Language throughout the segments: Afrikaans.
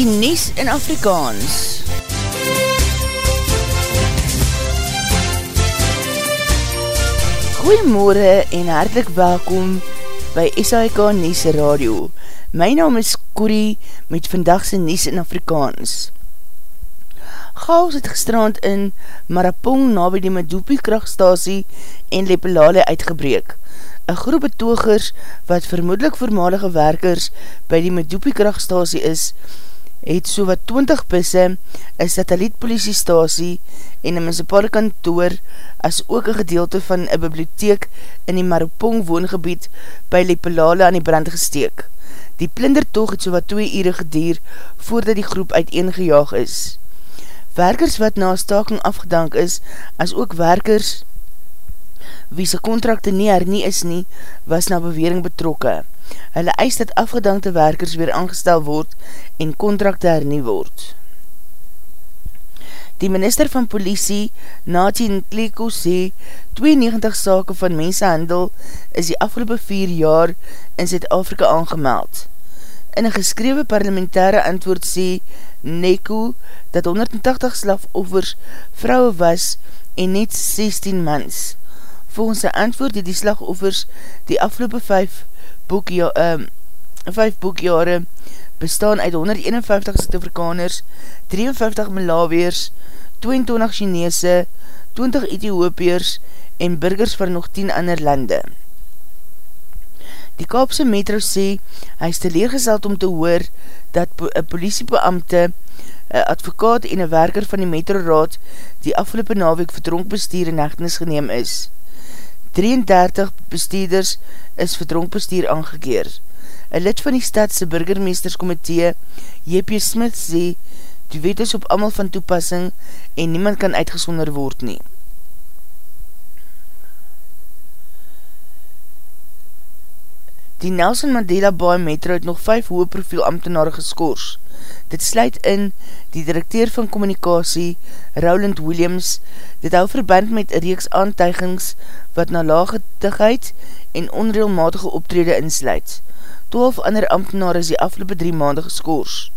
die Nies in Afrikaans. Goeiemorgen en hartelijk welkom by SAIK Nies Radio. My naam is Corrie met vandagse Nies in Afrikaans. Chaos het gestrand in Marapong na by die Medoopie krachtstasie en Lepelale uitgebreek. Een groep betogers wat vermoedelijk voormalige werkers by die Medoopie krachtstasie is, het so wat 20 busse, een satellietpolisiestasie en een municipale kantoor as ook een gedeelte van een bibliotheek in die Marupong woongebied by Lepelale aan die brand gesteek. Die plindertoog het so wat 2 ure gedier voordat die groep uiteengejaag is. Werkers wat na staking afgedank is, as ook werkers wie sy kontrakte nie hernie is nie, was na bewering betrokke. Hulle eis dat afgedankte werkers weer aangestel word en kontrakte hernie word. Die minister van politie, Natien Kleko, sê 92 sake van mensenhandel is die afgelopen 4 jaar in Zuid-Afrika aangemeld. In een geskrewe parlementaire antwoord sê Neko dat 180 slagoffers vrouwe was en net 16 mans. Volgens sy antwoord het die slagoffers die afgelopen 5 boekja, uh, vijf boekjare bestaan uit 151 Suid-Afrikaners, 53 Malawiers, 22 Chinese, 20 Ethiopiërs en burgers van nog 10 ander lande. Die Kaapse metro sê, hy is teleergezeld om te hoor dat een politiebeamte, een advokaat en een werker van die metro raad die afgelopen naweek verdronk bestuur in hechtenis geneem is. 33 bestuurders is verdronk bestuur aangekeer. Een lid van die stadse burgermeesterskomitee, J.P. Smith, sê, die wet is op amal van toepassing en niemand kan uitgesonder word nie. Die Nelson Mandela Bay Metro het nog 5 hoge profiel ambtenare geskoors. Dit sluit in die directeur van communicatie, Rowland Williams, dit hou verband met een reeks aantuigings wat na lagetigheid en onreelmatige optrede insluit. 12 ander ambtenaar is die afgelopen 3 maanden geskoors.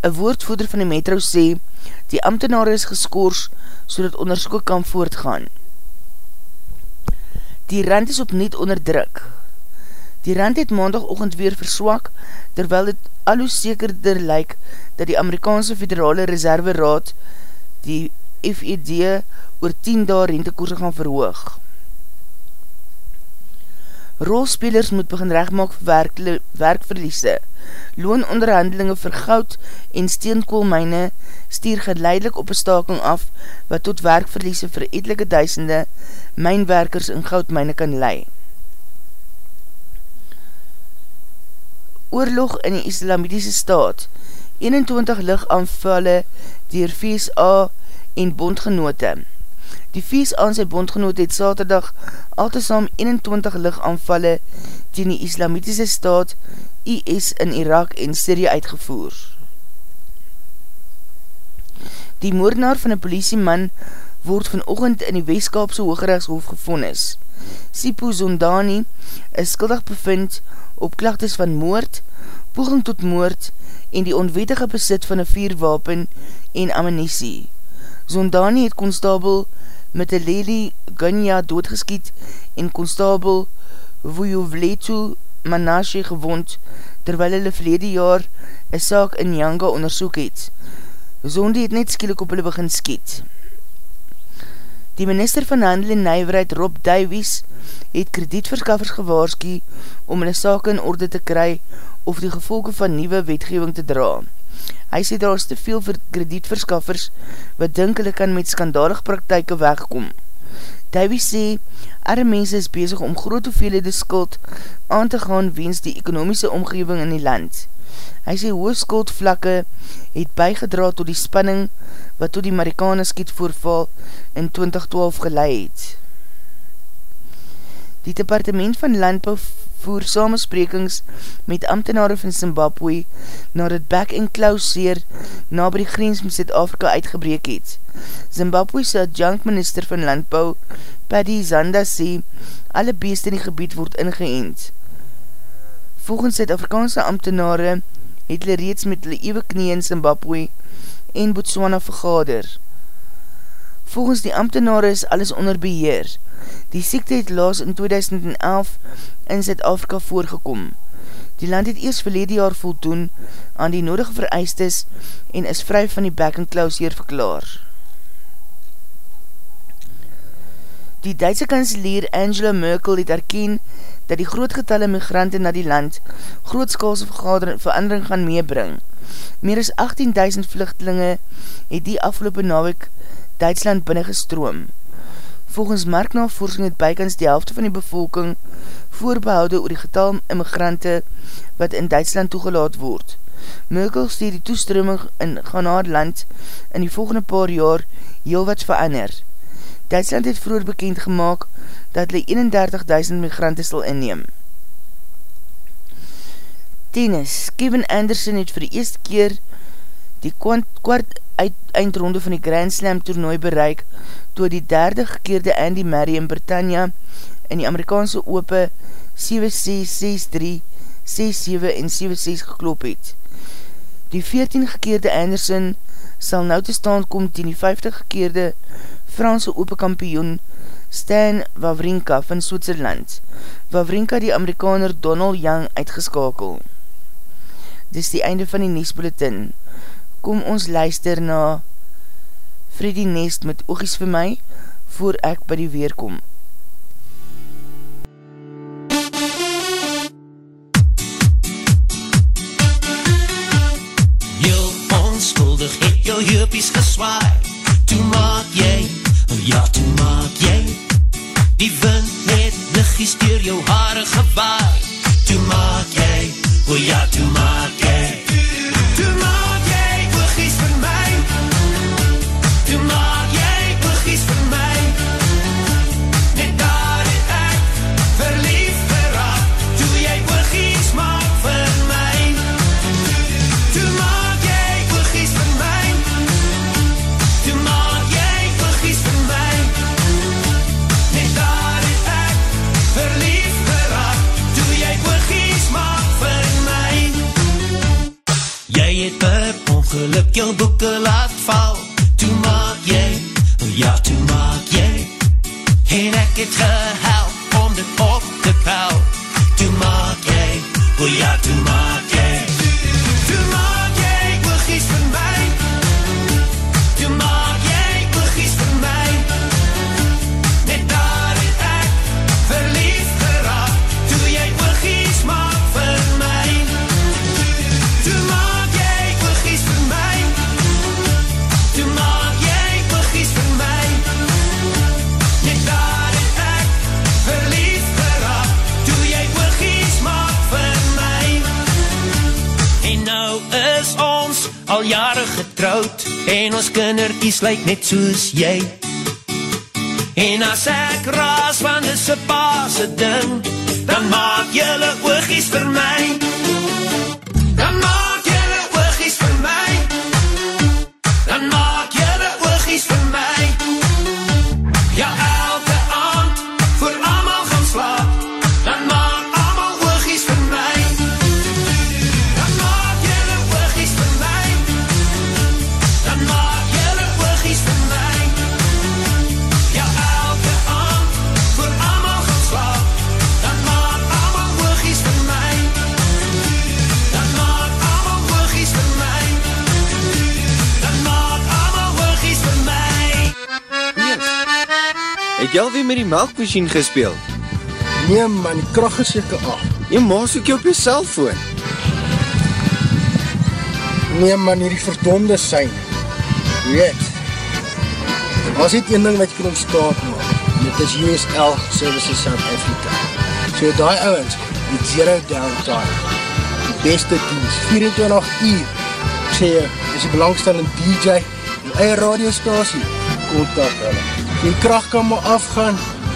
Een woordvoeder van die metro sê, die ambtenaar is geskoors so dat onderzoek kan voortgaan. Die rand is opnieuw onder druk. Die rand het maandagochtend weer verswak, terwyl het al hoe sekerder lyk dat die Amerikaanse Federale Reserve Raad die FED oor 10 daar rentekoerse gaan verhoog. Rolspelers moet begin rechtmaak werk, werkverliese. Loononderhandelinge vir goud en steenkoolmijne stier geleidelik op een staking af wat tot werkverliese vir etelike duisende mijnwerkers in goudmijne kan leie. Oorlog in die islamitiese staat, 21 lichaanvalle dier VSA en bondgenote. Die VSA en sy bondgenote het saterdag altesam 21 lichaanvalle teen die islamitiese staat IS in Irak en Syrië uitgevoer. Die moordenaar van een politieman word vanochtend in die Westkaapse Hoogrechtshof gevonnis. Sipo Zondani is skuldig bevind op klachtes van moord, poging tot moord en die onwetige besit van een vierwapen en ammunisie. Zondani het konstabel met een Lely Ganya doodgeskiet en konstabel Vujovletu Manashe gewond terwyl hulle verlede jaar een saak in Yanga onderzoek het. Zondi het net skielik op hulle begin skiet. Die minister van Handel en Nijverheid Rob Davies het kredietverskaffers gewaarski om hulle sake in orde te kry of die gevolge van nieuwe wetgeving te dra. Hy sê daar is te veel vir kredietverskaffers wat dink hulle kan met skandalig praktijke wegkom. Davy sê, arre mense is bezig om groot hoeveelhede skuld aan te gaan wens die ekonomiese omgeving in die land. Hy sê hoog skuldvlakke het bygedra tot die spanning wat tot die Marikane skiet voorval in 2012 geleid. Die departement van landbouw voer samesprekings met ambtenare van Zimbabwe nadat back and close seer na by die grens met Zuid-Afrika uitgebreek het. Zimbabwe se adjunct minister van landbouw Paddy Zanda sê alle beest in die gebied word ingeënd. Volgens Zuid-Afrikaanse ambtenare het hulle reeds met hulle ewe knie in Zimbabwe en Botswana vergader. Volgens die ambtenare is alles onder beheer. Die siekte het laas in 2011 in Zuid-Afrika voorgekom. Die land het eers verlede jaar voldoen aan die nodige vereistes en is vry van die back and close verklaar. Die Duitse kanselier Angela Merkel het erken dat die groot getalle migrante na die land grootskaalse verandering gaan meebring. Meer as 18.000 vluchtelinge het die afgelopen nawek Duitsland binnengestroom. Volgens marknavorsing het bykans die helft van die bevolking voorbehoude oor die getal immigrante wat in Duitsland toegelaat word. Merkel stuur die toestroming in Ghanaarland in die volgende paar jaar heel wat verander. Duitsland het vroeger bekend gemaakt dat hulle 31.000 migrante sal inneem. Tennis, Kevin Anderson het vir die eerste keer die kwart eindronde van die Grand Slam toernooi bereik toe die derde gekeerde Andy Murray in Britannia in die Amerikaanse ope 7-6, 6-3, 6-7 en 7-6 geklop het. Die 14 gekeerde Anderson sal nou te staan kom ten die 50 gekeerde Franse ope kampioen Stan Wawrinka van Switserland. Wawrinka die Amerikaner Donald Young uitgeskakel. Dis die einde van die Niesbulletin. Kom ons luister na Freddy Nest met oogies vir my, voor ek by die weer kom. Jou onskuldig het jou heupies geswaai Toe oh ja toe maak jy Die wind het lichies door jou haare gewaai. Toe maak jy, oh ja toe ons kinderkies lyk net soos jy. En as ek raas van dis een paase ding Dan maak jylle oogies vir my melkmachine gespeel? Nee man, die kracht is seker af. Jy maas ook jy op jy cellfoon. Nee man, hierdie verdonde sein. Weet, er was niet een ding wat jy kan ontstaan maak. En dit is USL Services South Africa. So die ouwens, die zero downtime. Die beste dienst, 24 uur. Ek sê jy, is die belangstellende DJ, die eie radiostasie, kontak hulle. Die kracht kan maar afgaan,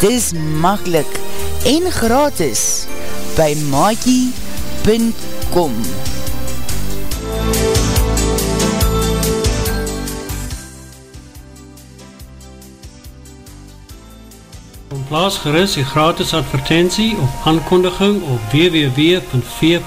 Dis makkelijk en gratis by maakie.com Plaas geris die gratis advertentie of aankondiging op www.v.co.za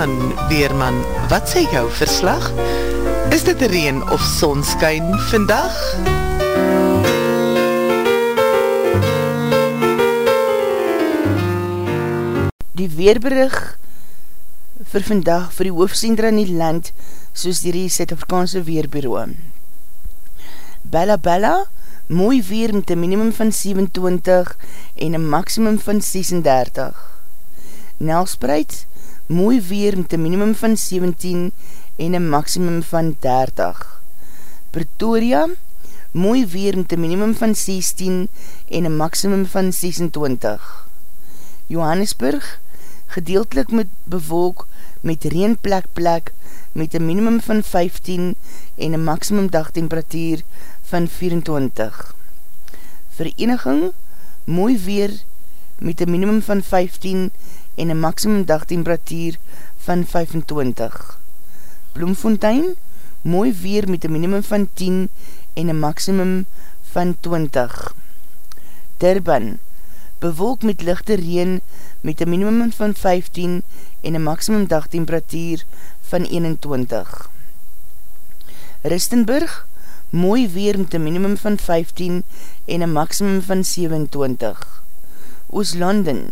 Weerman, Weerman, wat sê jou verslag? Is dit reen of sonskyn vandag? Die weerberig vir vandag vir die hoofdcentra in die land soos die Suid-Afrikaanse Weerbureau. Bella Bella, mooi weer met een minimum van 27 en een maximum van 36. Nelspreid, mooi weer met een minimum van 17 en een maximum van 30. Pretoria, mooi weer met een minimum van 16 en een maximum van 26. Johannesburg, gedeeltelik met bewolk met reenplek plek met een minimum van 15 en een maximum dagtemperatuur van 24. Vereniging, mooi weer met een minimum van 15 en een maximum dagtemperatuur van 25. Bloemfontein, mooi weer met een minimum van 10 en een maximum van 20. Durban, bewolk met lichte reen met een minimum van 15 en een maximum dagtemperatuur van 21. Ristenburg, mooi weer met een minimum van 15 en een maximum van 27. Ooslanden,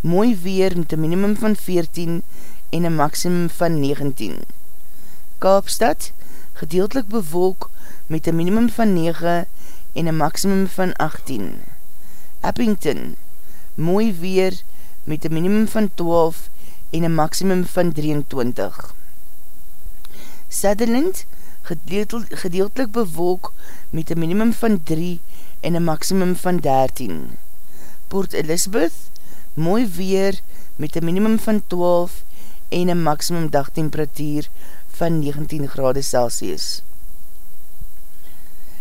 mooi weer met een minimum van 14 en een maximum van 19. Kaapstad, gedeeltelik bewolk met een minimum van 9 en een maximum van 18. Eppington, mooi weer met een minimum van 12 en een maximum van 23. Sutherland gedeeltelik bewolk met een minimum van 3 en een maximum van 13. Port Elizabeth, mooi weer met een minimum van 12 en een maximum dagtemperatuur van 19 grade Celsius.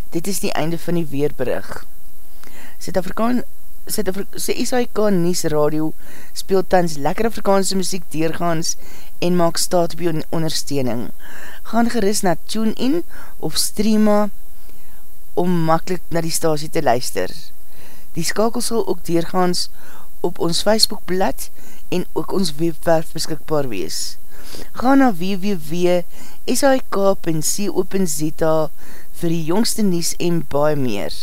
Dit is die einde van die weerberig. Zuid-Afrikaan sy SAIK Nies Radio speel tans lekker Afrikaanse muziek deurgaans en maak staat jou ondersteuning. Gaan geris na TuneIn of Streama om makkelijk na die stasie te luister. Die skakel sal ook deurgaans op ons Facebookblad en ook ons webwerf beskikbaar wees. Ga na www.sik.co.za vir die jongste nies en baie meer.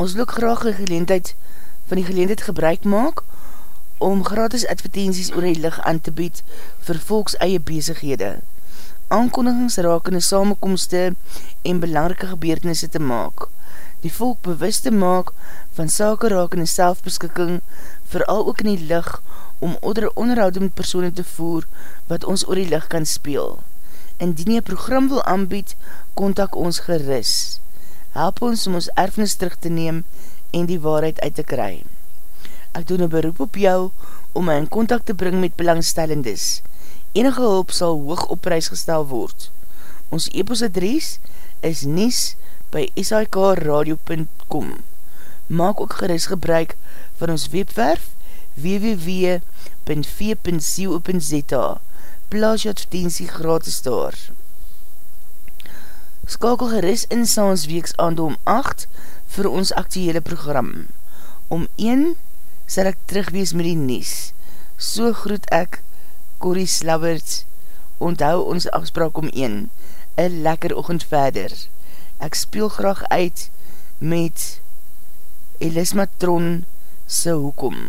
Ons look graag die geleendheid van die geleendheid gebruik maak om gratis advertenties oor die licht aan te bied vir volks eie bezighede. Aankondigings rakende samenkomste en belangrike gebeurtenisse te maak. Die volk bewust te maak van sake rakende selfbeskikking vooral ook in die licht om onder onderhoud met persoon te voer wat ons oor die licht kan speel. Indien jy program wil aanbied, kontak ons geris help ons om ons erfenis terug te neem en die waarheid uit te kry. Ek doen een beroep op jou om my in contact te bring met belangstellendes. Enige hulp sal hoog op prijs gestel word. Ons e-post adres is nies by sikradio.com Maak ook geris gebruik van ons webwerf www.v.co.za Plaas jou advertentie gratis daar skakel geris in saans weeks aand om 8 vir ons actuele program. Om 1 sal ek terugwees met die nies. So groet ek, Corrie Slabbert, onthou ons afspraak om 1, een lekker ochend verder. Ek speel graag uit met Elismatron se hoekom.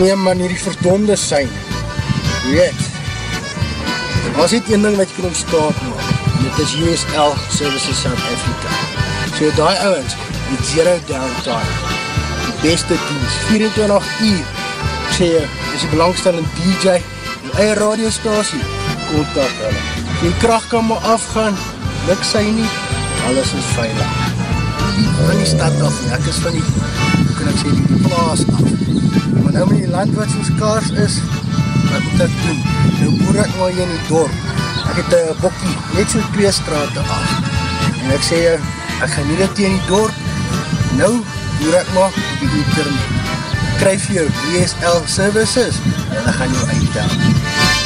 Nee man, hierdie verdonde sein. Weet, was dit een ding wat jy kan ontstaan maak. Dit is USL Services South Africa. So die ouwens, die zero downtime. Die beste dienst, 24 uur. Ek sê jy, is die belangstellende DJ, die eie radiostasie, kontak hulle. Die kracht kan maar afgaan, luk sy nie, alles is veilig. Van die stad af, ek is van die, hoe kan ek sê, die plaas af. Maar nou met die land wat soos kaars is, wat moet ek doen? Nou boer ek maar hier in die dorp. Ek het een bokkie, net so twee straten af. En ek sê, ek gaan nie dit hier in die dorp. Nou boer ek maar op die internet. Kryf jou DSL services, en ek gaan jou uitdaan.